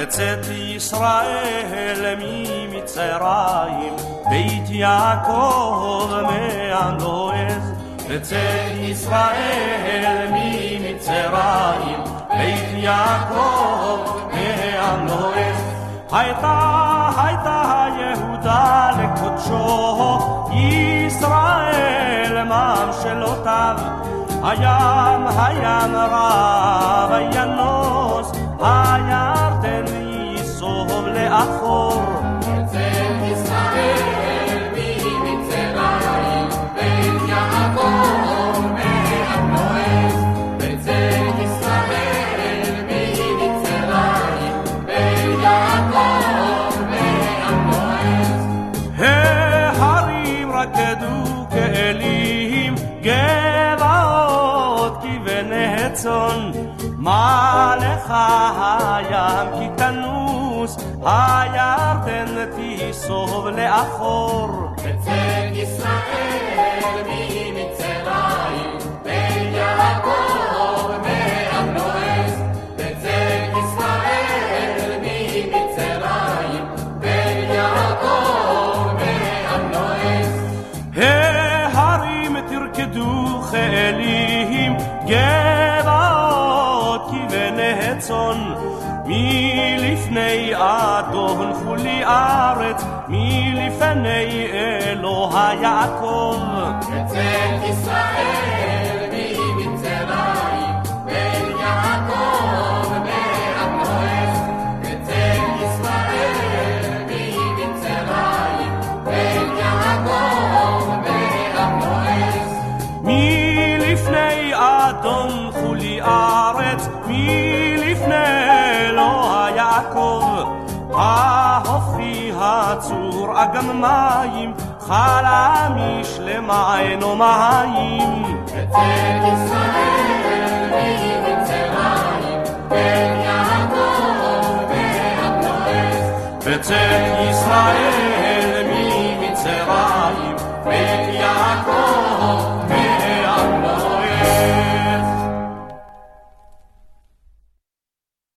בצאת ישראל ממצרים, בית יעקב מהנועז. בצאת ישראל ממצרים, בית יעקב מהנועז. הייתה, הייתה יהודה לקודשו, ישראל ממשלותיו. הים, הים רב ינוס, הירדן ייסוב לאחור. צאן. מה לך הים כי תנוס, הירדן תיסוב לאחור. בצאת ישראל ממצרים, בית יעקב מהנועז. בצאת ישראל ממצרים, בית יעקב מהנועז. ההרים תרקדו גבעות כבני צאן. מלפני אדון חולי ארץ, מלפני אלוה יעקב. בצאת ישראל ממצרים, בית יעקב מהנועז. בצאת ישראל ממצרים, בית יעקב מהנועז. מלפני אדון חולי ארץ, מלפני אלוה יעקב. ההופי הצור אגם מים, חלה משלמה אינו מים. בצאת ישראל ממצרים, בית יעקב. בצאת ישראל